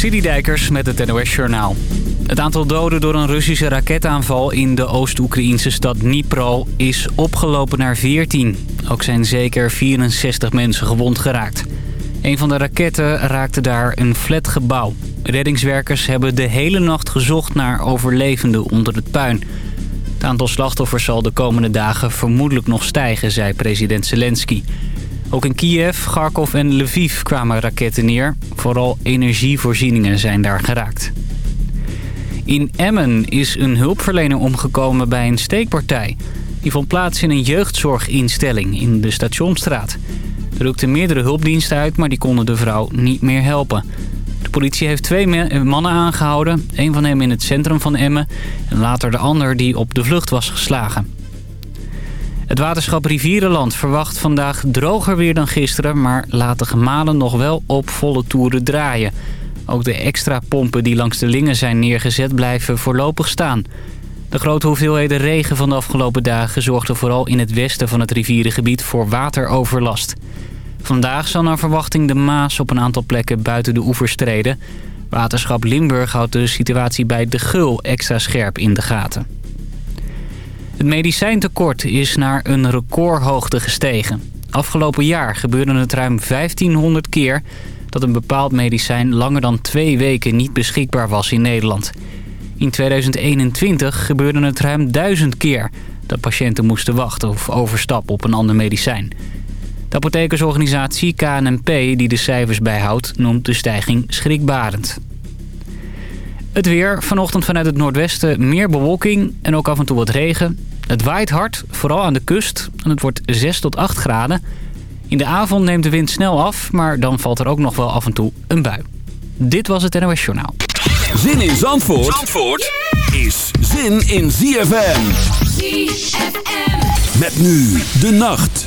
Dijkers met het NOS Journaal. Het aantal doden door een Russische raketaanval in de Oost-Oekraïnse stad Dnipro is opgelopen naar 14. Ook zijn zeker 64 mensen gewond geraakt. Een van de raketten raakte daar een flatgebouw. Reddingswerkers hebben de hele nacht gezocht naar overlevenden onder het puin. Het aantal slachtoffers zal de komende dagen vermoedelijk nog stijgen, zei president Zelensky. Ook in Kiev, Kharkov en Lviv kwamen raketten neer. Vooral energievoorzieningen zijn daar geraakt. In Emmen is een hulpverlener omgekomen bij een steekpartij. Die vond plaats in een jeugdzorginstelling in de Stationstraat. Er rukten meerdere hulpdiensten uit, maar die konden de vrouw niet meer helpen. De politie heeft twee mannen aangehouden. Een van hem in het centrum van Emmen en later de ander die op de vlucht was geslagen. Het waterschap Rivierenland verwacht vandaag droger weer dan gisteren... maar laat de gemalen nog wel op volle toeren draaien. Ook de extra pompen die langs de lingen zijn neergezet blijven voorlopig staan. De grote hoeveelheden regen van de afgelopen dagen... zorgden vooral in het westen van het rivierengebied voor wateroverlast. Vandaag zal naar verwachting de Maas op een aantal plekken buiten de oevers treden. Waterschap Limburg houdt de situatie bij de Gul extra scherp in de gaten. Het medicijntekort is naar een recordhoogte gestegen. Afgelopen jaar gebeurde het ruim 1500 keer dat een bepaald medicijn langer dan twee weken niet beschikbaar was in Nederland. In 2021 gebeurde het ruim 1000 keer dat patiënten moesten wachten of overstappen op een ander medicijn. De apothekersorganisatie KNMP, die de cijfers bijhoudt, noemt de stijging schrikbarend. Het weer. Vanochtend vanuit het noordwesten meer bewolking en ook af en toe wat regen. Het waait hard, vooral aan de kust. En het wordt 6 tot 8 graden. In de avond neemt de wind snel af, maar dan valt er ook nog wel af en toe een bui. Dit was het NOS Journaal. Zin in Zandvoort, Zandvoort is zin in ZFM. ZFM. Met nu de nacht.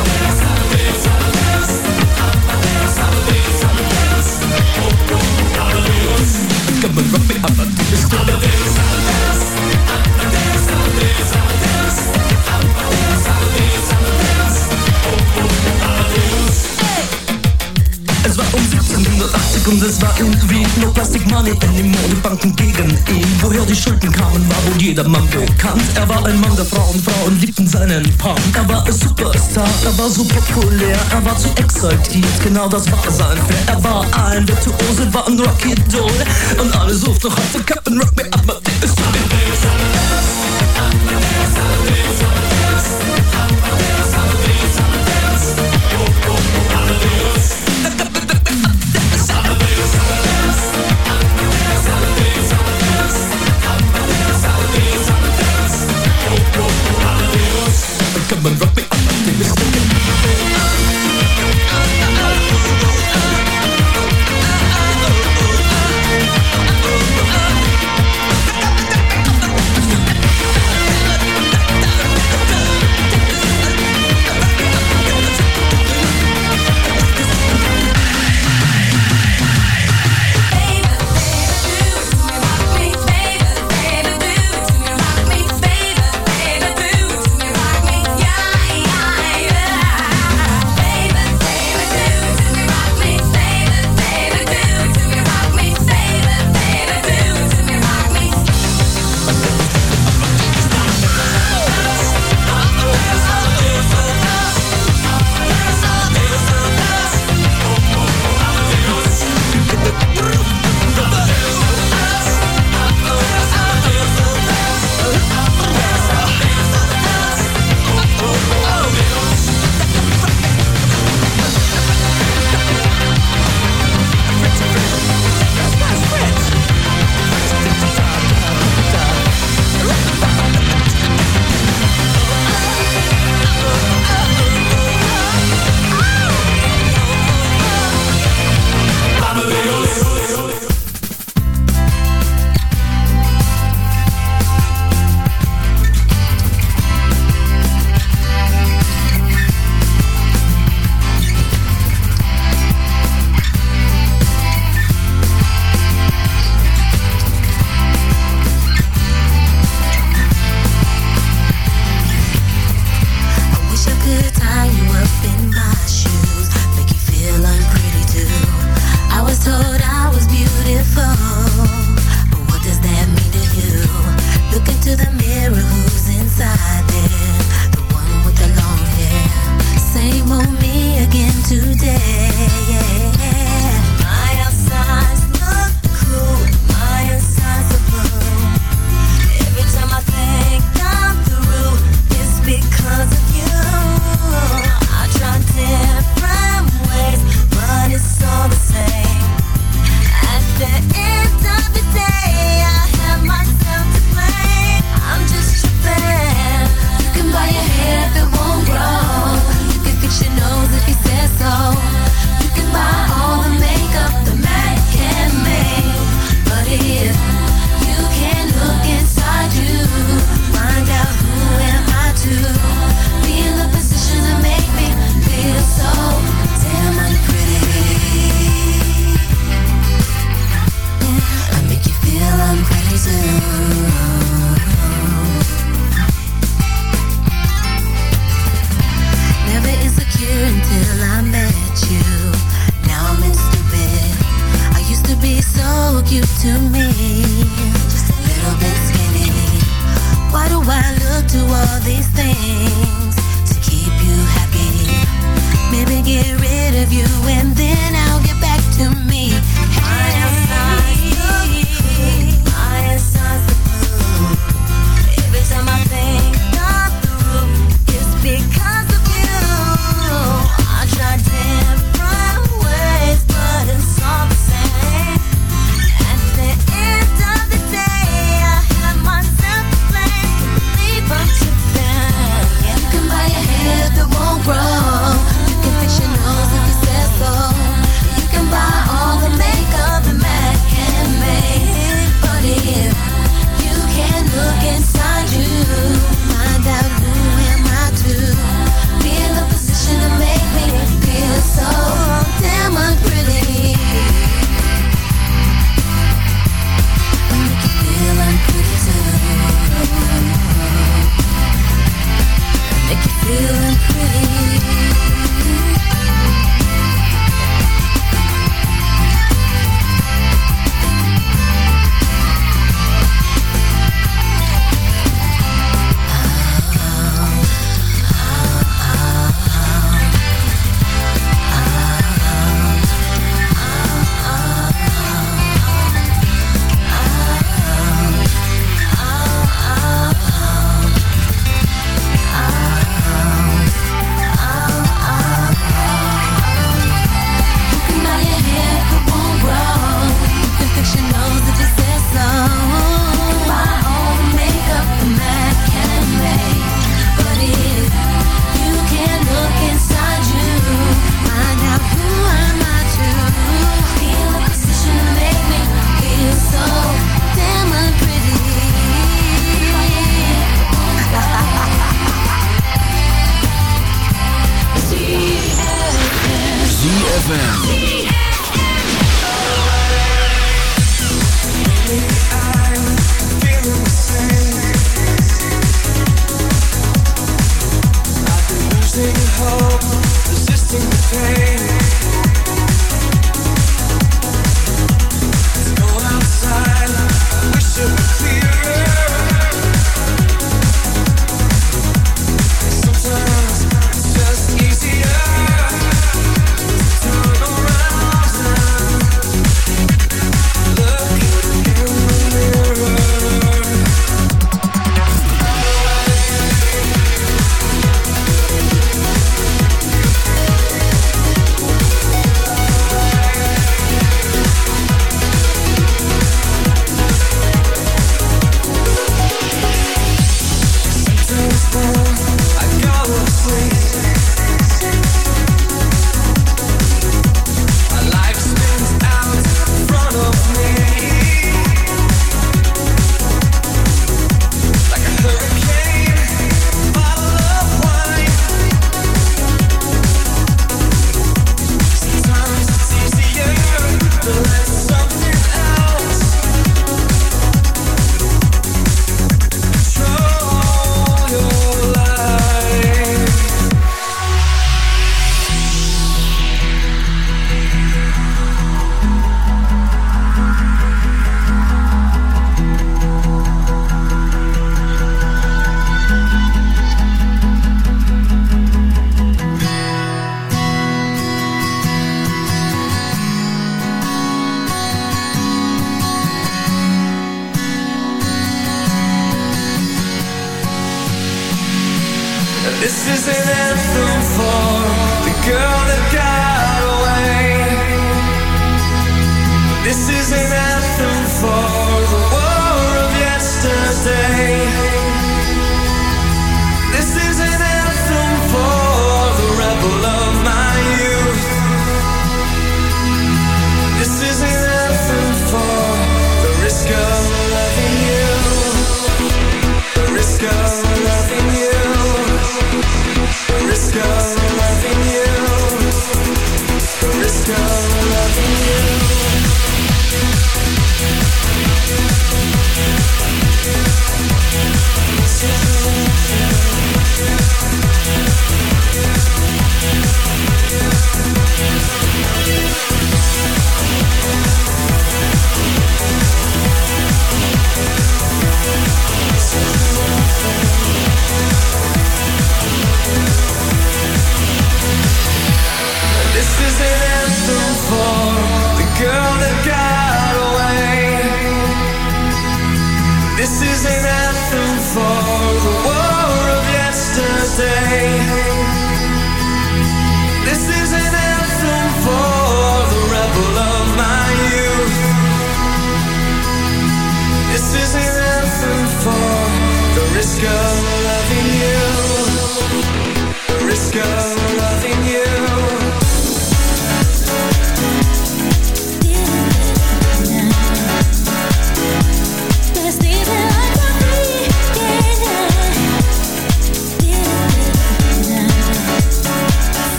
Come on, rock me, I'm a es und es war irgendwie nur Plastic Money in den Modebanken gegen ihn. Woher die Schulden kamen, war wohl jedermann bekannt. Er war ein Mann der Frauen, Frauen liebten seinen Punk. Er war ein Superstar, er war so populär, er war zu exaltiert, genau das war sein Flair. Er war ein Virtuose, war ein Rocky Doll und alle suchten noch auf den Captain Rock Me Up, but it's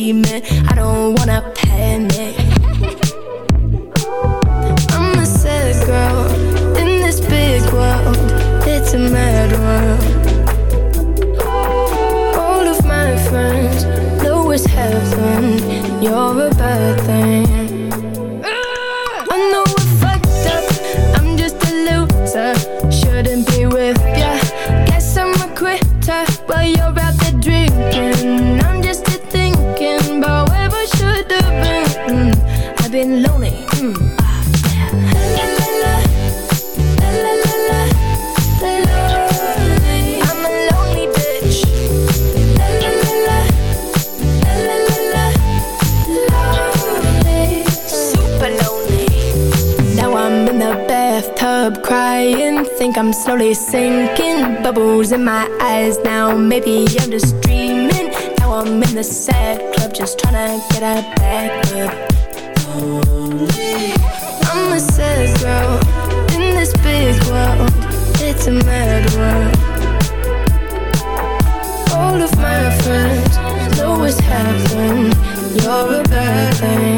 I don't wanna panic. I'm slowly sinking. Bubbles in my eyes now. Maybe I'm just dreaming. Now I'm in the sad club Just trying to get out back up Mama sad girl In this big world It's a mad world. All of my friends Know what's happening. You're a bad thing.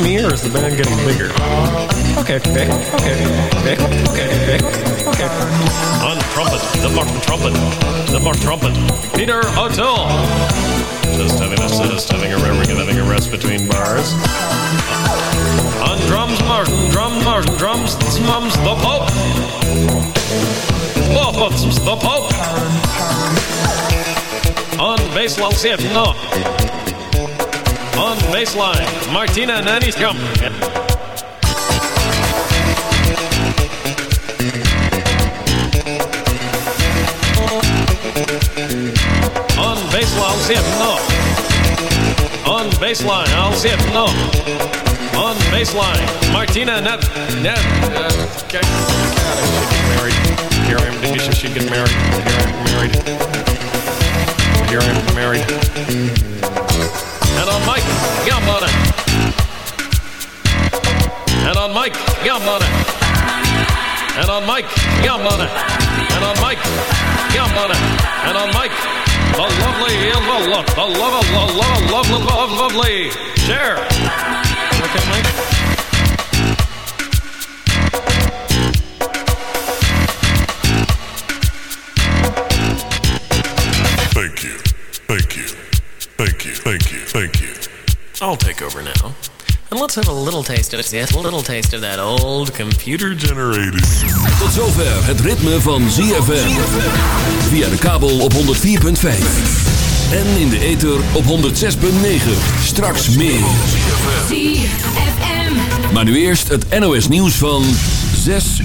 it me or is the band getting bigger? Okay, okay, okay, okay, okay, okay, okay. On trumpet, the Martin trumpet, the Martin trumpet, Peter O'Toole. Just having a just having a having a rest between bars. On drums, Martin, drum, Martin, drums, mums, the Pope. Pope, the Pope. On bass, I'll see it, no. Baseline, Martina Naniskam. On baseline, it, no. On baseline, I'll it, no. On baseline, Martina Net. Net. Uh, okay. Married. Here I am. Maybe she get married. Here I am married. Here I am married. On Mike, yum on it. And on Mike, yum on it. And on Mike, yum on it. And on Mike, yum on it. And on Mike, the lovely, the love, the love, the love, love, love, love, lovely. Share. Okay, Mike. I'll take over now. And let's have a little taste of it. Yes, a little taste of that old computer generated. Tot zover het ritme van ZFM. Via de kabel op 104.5. En in de ether op 106.9. Straks meer. ZFM. Maar nu eerst het NOS nieuws van 6